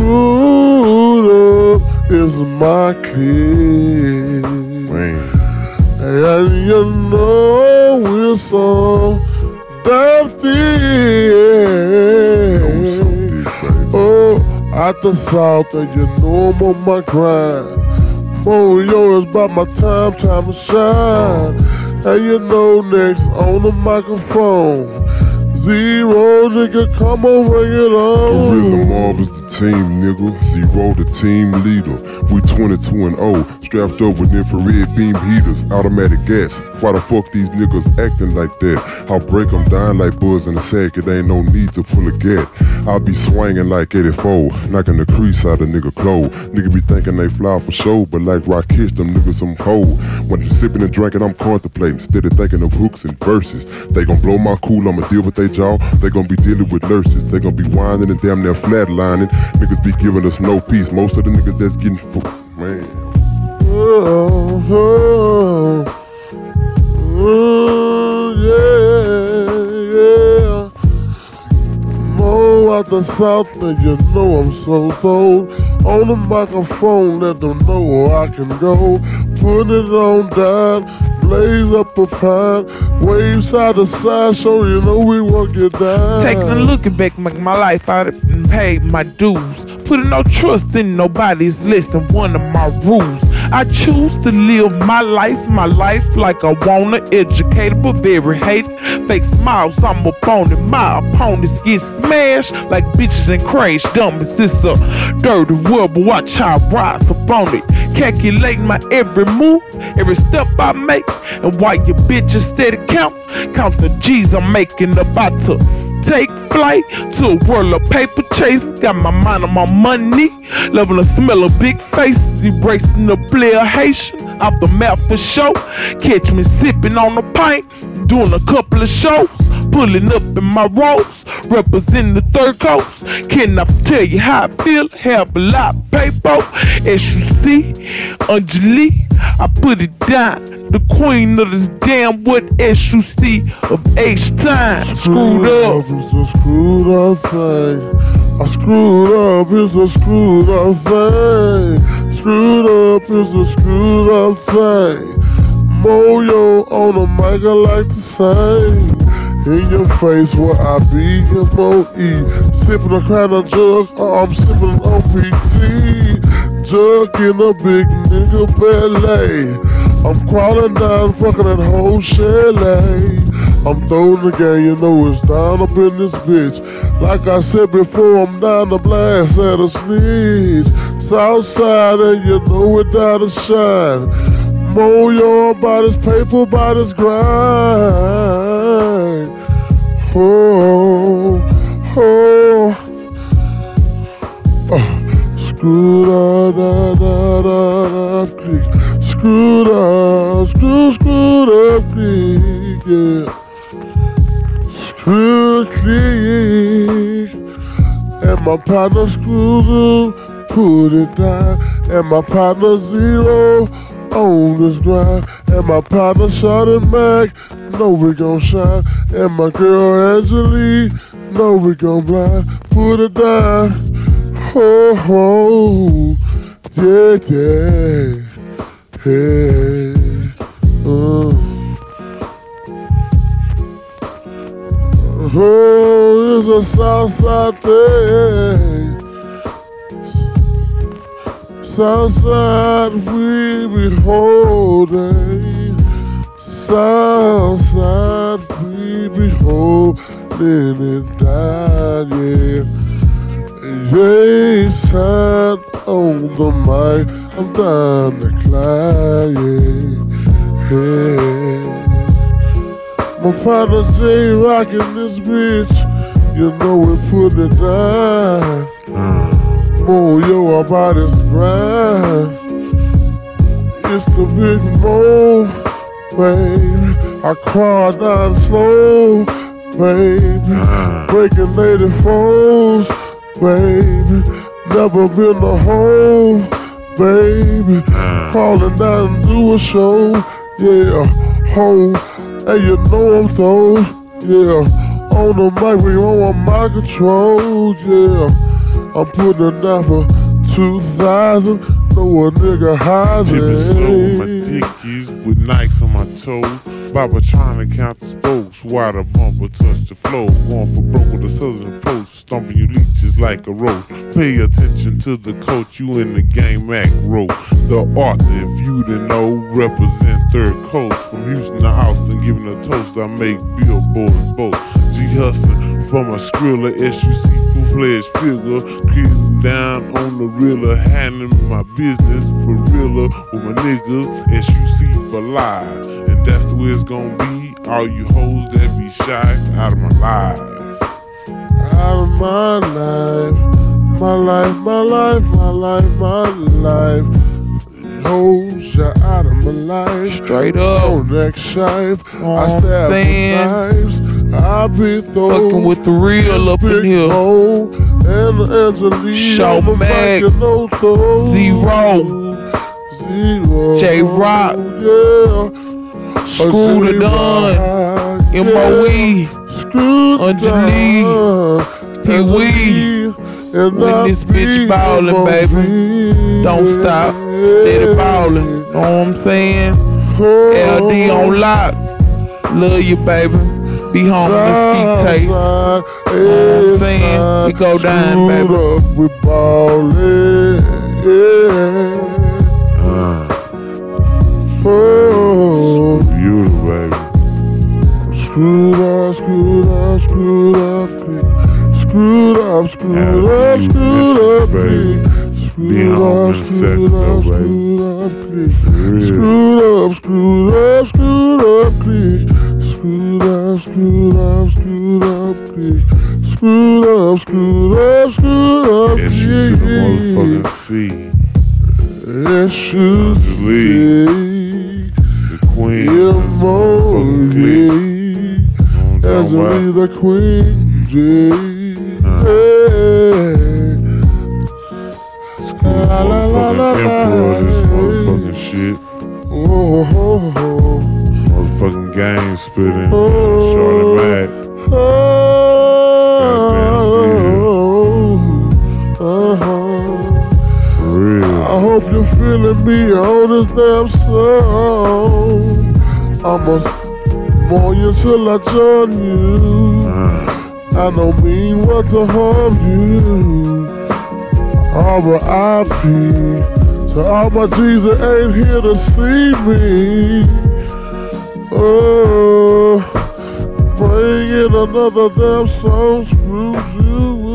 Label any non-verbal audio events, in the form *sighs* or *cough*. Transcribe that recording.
up is my. Man. And you know we're so dirty. Oh, out the south, and you know I'm on my grind. More yours by my time, time to shine. And you know next on the microphone. Zero nigga, come on, bring it on. Gorilla Mob is the team, nigga. Zero the team leader. We 22 and 0, strapped up with infrared beam heaters, automatic gas. Why the fuck these niggas acting like that? I'll break them down like buzz in a sack, it ain't no need to pull a gat. I'll be swinging like 84, knocking the crease out of nigga clothes. Nigga be thinking they fly for show, but like Rock Kiss, them niggas some cold. When you sipping and drinking, I'm contemplating, instead of thinking of hooks and verses. They gon' blow my cool, I'ma deal with they jaw. They gon' be dealing with nurses, they gon' be whining and damn near flatlining. Niggas be giving us no peace, most of the niggas that's getting fu- man. Oh, oh, oh, yeah, yeah. More out the south, and you know I'm so cold. On the microphone, let them know where I can go. Put it on down, blaze up a pine, wave side to side, so you know we won't get down. Taking a look back, make my life out and paid my dues. Putting no trust in nobody's list and one of my rules. I choose to live my life, my life like I wanna, educated but very hated. Fake smiles, I'm a opponent. My opponents get smashed like bitches and crash dummies. It's a dirty world, but watch how I rise up on it. Calculate my every move, every step I make, and while your bitches steady count, count the G's I'm making about to take flight to a world of paper chase. Got my mind on my money, loving the smell of big faces, erasing the Haitian off the map for show. Catch me sipping on a pint, doing a couple of shows. Pulling up in my rolls, representing the third coast. Can I tell you how I feel? Have a lot of paper. As you see, Anjali, I put it down. The queen of this damn what SUC of H time. Screwed up. It's a screwed up thing. I screwed up, it's a screwed up thing. Screwed up, it's a screwed up thing. Moyo on the mic, I like to say. In your face where I be, M-O-E. Sipping a crown of jug, oh, I'm sipping on PT. Jug in a big nigga belly. I'm crawling down, fucking that whole chalet. I'm throwing the game, you know it's down up in this bitch. Like I said before, I'm down to blast at a sneeze. Southside, and you know it down to shine. Mow your this paper, this grind. Oh, oh, oh. *sighs* Screw da da da da da click. Screw up click, yeah. Screw click. And my partner screws put it down. And my partner zero on this grind. And my partner shot it back, know we gon' shine. And my girl Angelique, know we gon' blind. Put it down. Oh, oh, yeah, yeah, hey, uh. Oh, it's a Southside thing. Southside we be holding. Southside we be holding it down, yeah. Yeah, side on the mic, I'm down to climb, yeah. My partner J rockin' this bitch, you know we put it down. More yo, our body's grind. It's the Big Moe, baby. I crawl down slow, baby. Breaking lady foes, baby. Never been a hole, baby. Calling down to do a show, yeah. Home, and you know I'm those, yeah. On the mic, we on my control, yeah. I'm putting down for 2000. No a nigga hiding. Tipping slow, my dickies with Nikes on my toes. Baba trying to count the spokes. Why the bumper touch the flow? Going for broke with a southern approach. Stomping you leeches like a roach. Pay attention to the coach, you in the game act rope. The author, if you didn't know, represent third coast. From Houston to Austin, giving a toast, I make billboards both. G hustling from a skrilla SUC full-fledged figure. Creeping down on the realer, handling my business for realer with my niggas. SUC for life. And that's the way it's gonna be. All you hoes that be shy out of my life. Out of my life. My life, my life, my life, my life. Hoes you out of my life. Straight up. On next Oh, I stab with saying. knives. I be throwing. Fucking with the real up in here. Mo and Angelina. Show Mac. back and no toes. Zero. J Rock. Yeah. Screw the Don. M.O.E. Don. Pee Wee. When this bitch ballin', baby. Don't stop. Steady ballin'. Know what I'm saying? LD on lock. Love you, baby. Be home the ski tape. Know what I'm saying? We go down, baby. We ballin', yeah. Screwed up, click. Screwed up, screwed up, screwed click. Screwed up, screwed up, screwed up, click. Screwed up, screwed up, screwed up, you to the motherfucking sea. Angelique. see. The queen. what I'm As about? the queen J. This motherfucking shit. Motherfucking game spitting. Charlie Mack. Real. I hope you're feeling me on this damn song. I'ma mourn you till I join you. Ah. I don't mean what to harm you. R.I.P. To all my G's that ain't here to see me. Oh, bring in another damn song, screw you.